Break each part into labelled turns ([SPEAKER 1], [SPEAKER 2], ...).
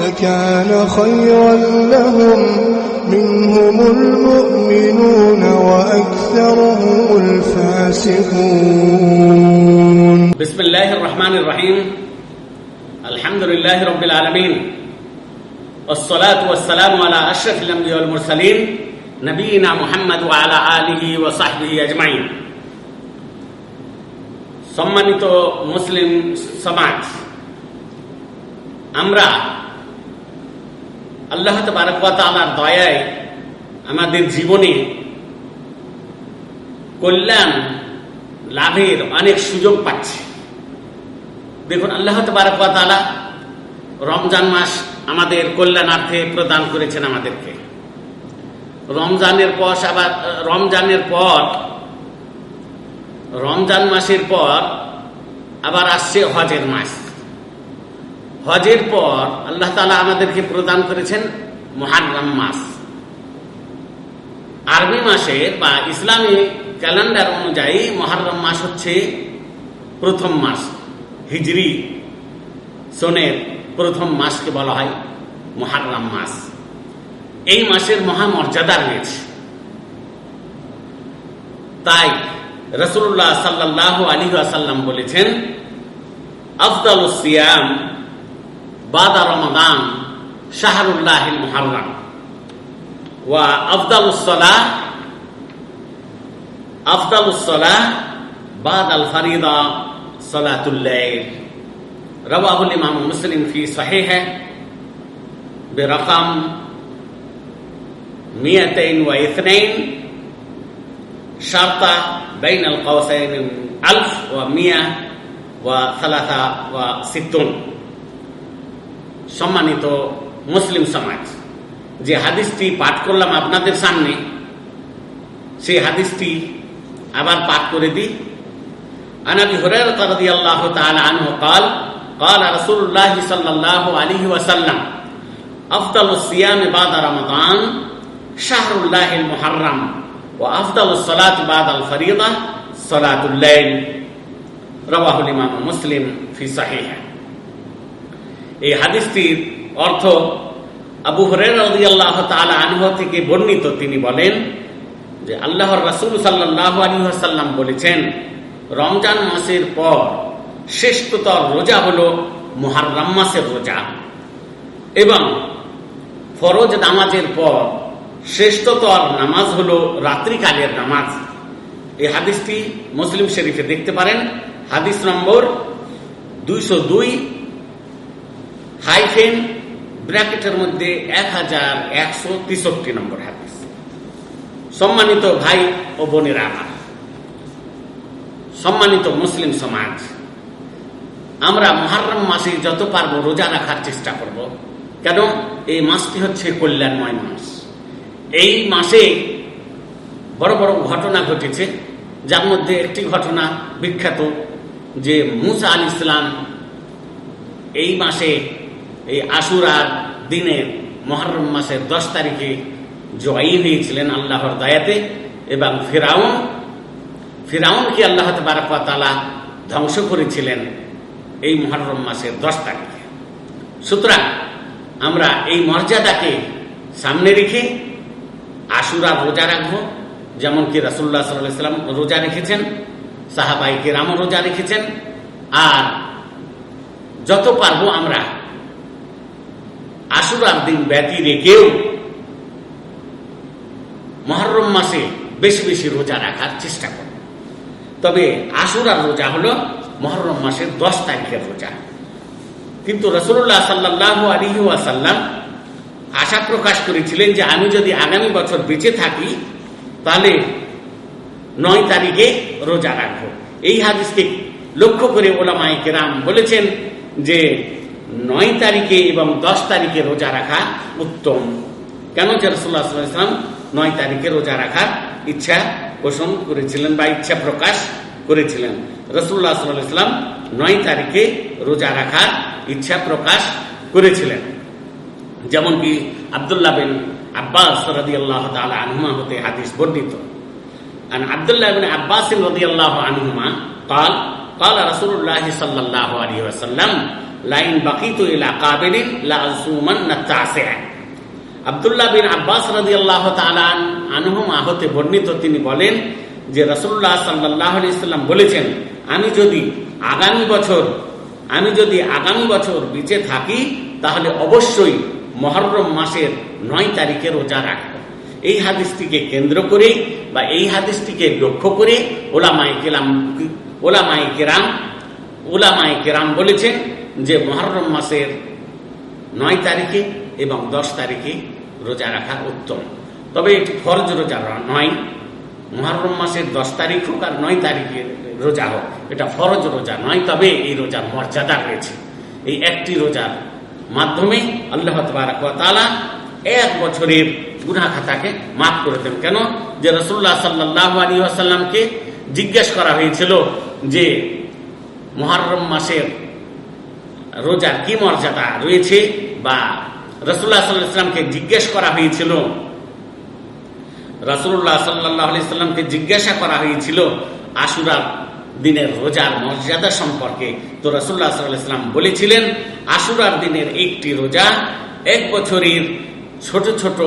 [SPEAKER 1] لكان خيرا لهم منهم المؤمنون وأكثرهم الفاسقون
[SPEAKER 2] بسم الله الرحمن الرحيم الحمد لله رب العالمين والصلاة والسلام على أشرف الأنبياء والمرسلين نبينا محمد وعلى آله وصحبه أجمعين সম্মানিত মুসলিম সমাজ আমরা আল্লাহ তালার দয়ায় আমাদের জীবনে কল্যাণ লাভের অনেক সুযোগ পাচ্ছি। দেখুন, আল্লাহ তালা রমজান মাস আমাদের কল্যাণার্থে প্রদান করেছেন আমাদেরকে। রমজানের পর আবার, রমজানের পর, রমজান মাসের পর আবার আসছে হজের মাস। হজের পর আল্লাহ তালা আমাদেরকে প্রদান করেছেন মহারাম মাস। আরবি মাসের বা ইসলামী ক্যালেন্ডার অনুযায়ী মহারম মাস হচ্ছে প্রথম মাস, হিজরি। সনের প্রথম মাসকে বলা হয় মহারাম মাস। এই মাসের মহামর্যাদা রয়েছে। তাই রসুল্লাহ সাল্লাহ আলী আসাল্লাম বলেছেন আফদাল সিয়াম بعد رمضان شهر الله المحرم. وأفضل الصلاة أفضل الصلاة بعد الفريضة صلاة الليل. رواه الإمام مسلم في صحيحه برقم 202 شرطة بين القوسين 1163 সম্মানিত মুসলিম সমাজ যে হাদিসটি পাঠ করলাম আপনাদের সামনে সেই হাদিসটি আবার পাঠ করে দিই عن ابي هريره رضي الله تعالى عنه قال قال رسول الله صلى الله عليه وسلم افضل الصيام بعد رمضان شهر الله المحرم وافضل الصلاه بعد الفريضه صلاه الليل رواه الامام مسلم في صحيحه এই হাদিসটির অর্থ আবু থেকে বর্ণিত। তিনি বলেন যে আল্লাহর রাসুল সাল্লাহ আলী সাল্লাম বলেছেন, রমজান মাসের পর শ্রেষ্ঠতর রোজা হল মহারাম মাসের রোজা। এবং ফরজ নামাজের পর শ্রেষ্ঠতর নামাজ হল রাত্রিকালের নামাজ। এই হাদিসটি মুসলিম শরীফে দেখতে পারেন। হাদিস নম্বর দুইশো দুই হাইফেন ব্র্যাকেটের মধ্যে এক হাজার একশো তেষট্টি নম্বর হাদিস। সম্মানিত ভাই ও বোনেরা আমার, সম্মানিত মুসলিম সমাজ, আমরা মহারম মাসে যত পারব রোজা রাখার চেষ্টা করব। কেন? এই মাসটি হচ্ছে কল্যাণময় মাস। এই মাসে বড় বড় ঘটনা ঘটেছে, যার মধ্যে একটি ঘটনা বিখ্যাত যে মুসা আল ইসলাম এই মাসে এই আশুরার দিনে মহরম মাসের দশ তারিখে জয়ী হয়েছিলেন আল্লাহর দয়াতে এবং ফেরাউন, ফেরাউনকে আল্লাহ তালা ধ্বংস করেছিলেন এই মহরম মাসের দশ তারিখে। সুতরাং আমরা এই মর্যাদাকে সামনে রেখে আশুরা রোজা রাখব যেমন কি রাসুল্লাহ সাল্লাম রোজা রেখেছেন সাহাবাই কেরামও রোজা রেখেছেন, আর যত পারব আমরা আশুরার দিন ব্যতী রেখেও মহরম মাসে বেশি বেশি রোজা রাখার চেষ্টা করব তবে আশুরার রোজা হলো মহরম মাসের দশ তারিখের রোজা। কিন্তু রসুল্লাহ সাল্লাহ আলী ওয়াসাল্লাম আশা প্রকাশ করেছিলেন যে আমি যদি আগামী বছর বেঁচে থাকি, তাহলে নয় তারিখে রোজা রাখব। এই হাদিসকে লক্ষ্য করে ওলামাই কেরাম বলেছেন যে নয় তারিখে এবং দশ তারিখে রোজা রাখা উত্তম কেন যে রসুল্লাহ ইসলাম নয় তারিখে রোজা রাখার ইচ্ছা পোষণ করেছিলেন বা ইচ্ছা প্রকাশ করেছিলেন রসুল্লাহ ইসলাম নয় তারিখে রোজা রাখার ইচ্ছা প্রকাশ করেছিলেন যেমন কি আবদুল্লাহ বিন আব্বাস রদি আল্লাহ আনহুমা হতে হাদিস বর্ণিত عن عبد الله بن عباس رضي الله عنهما قال قال رسول الله صلى الله عليه وسلم লাইন ইলা বিন আব্বাস আহতে বর্ণিত তিনি বলেন যে রসুল্লাহ সাল্লাহ বলেছেন, আমি যদি আগামী বছর, আমি যদি আগামী বছর বেঁচে থাকি, তাহলে অবশ্যই মহরম মাসের নয় তারিখে রোজা রাখব। এই হাদিসটিকে কেন্দ্র করে বা এই হাদিসটিকে লক্ষ্য করে ওলামাই কেলাম ওলামাই কেরাম ওলামাই কেরাম বলেছেন যে মহরম মাসের নয় তারিখে এবং দশ তারিখে রোজা রাখা উত্তম। তবে এটি ফরজ রোজা নয়। মহরম মাসের দশ তারিখ হোক আর নয় তারিখে রোজা হোক, এটা ফরজ রোজা নয়, তবে এই রোজার মর্যাদা রয়েছে। এই একটি রোজার মাধ্যমে আল্লাহ তালা এক বছরের গুনা খাতাকে মাফ করে দেন। কেন? যে রসুল্লাহ সাল্লাহ আলী আসাল্লামকে জিজ্ঞেস করা হয়েছিল যে মহরম মাসের রোজার কি মর্যাদা রয়েছে বা রসুল্লাহ সাল্লাহামকে জিজ্ঞেস করা হয়েছিল? রসুল্লাহ সাল্লাহ সাল্লামকে জিজ্ঞাসা করা হয়েছিল আশুরার দিনের রোজার মর্যাদা সম্পর্কে। তো রসুল্লাহ সাল্লাম বলেছিলেন, আশুরার দিনের একটি রোজা এক বছরের ছোট ছোট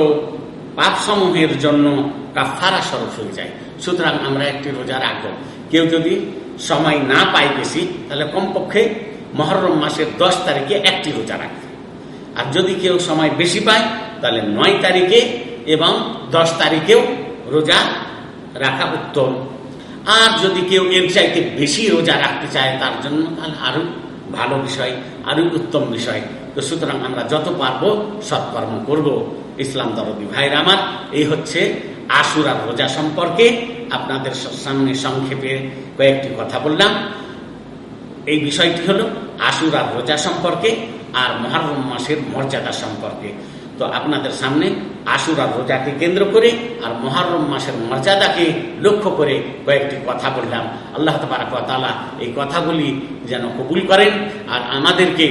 [SPEAKER 2] পাপসমূহের জন্য কাফারা স্বরূপ হয়ে যায়। সুতরাং আমরা একটি রোজা রাখব কেউ যদি সময় না পায় বেশি, তাহলে কমপক্ষে মহরম মাসের দশ তারিখে একটি রোজা রাখবে। আর যদি কেউ সময় বেশি পায়, তাহলে নয় তারিখে এবং দশ তারিখেও রোজা রাখা উত্তম। আর যদি কেউ এর চাইতে বেশি রোজা রাখতে চায়, তার জন্য তাহলে আরও ভালো বিষয় আরও উত্তম বিষয়। তো সুতরাং আমরা যত পারব সৎকর্ম করব। ইসলাম দরদি ভাইয়ের আমার, এই হচ্ছে আশুরার রোজা সম্পর্কে আপনাদের সামনে সংক্ষেপে কয়েকটি কথা বললাম। এই বিষয়টি হলো আশুরা রোজা সম্পর্কে আর মহারম মাসের মর্যাদা সম্পর্কে। তো আপনাদের সামনে আশুরা রোজাকে কেন্দ্র করে আর মহারম মাসের মর্যাদাকে লক্ষ্য করে কয়েকটি কথা বললাম। আল্লাহ তালা এই কথাগুলি যেন কবুল করেন আর আমাদেরকে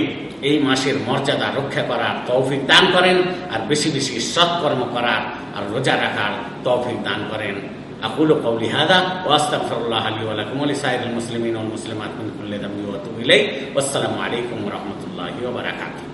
[SPEAKER 2] এই মাসের মর্যাদা রক্ষা করার তৌফিক দান করেন আর বেশি বেশি সৎকর্ম করার আর রোজা রাখার তৌফিক দান করেন। أقول قولي هذا وأستغفر الله لي ولكم ولسائر المسلمين والمسلمات من كل ذنب وأتوب إليه والسلام عليكم ورحمة الله وبركاته.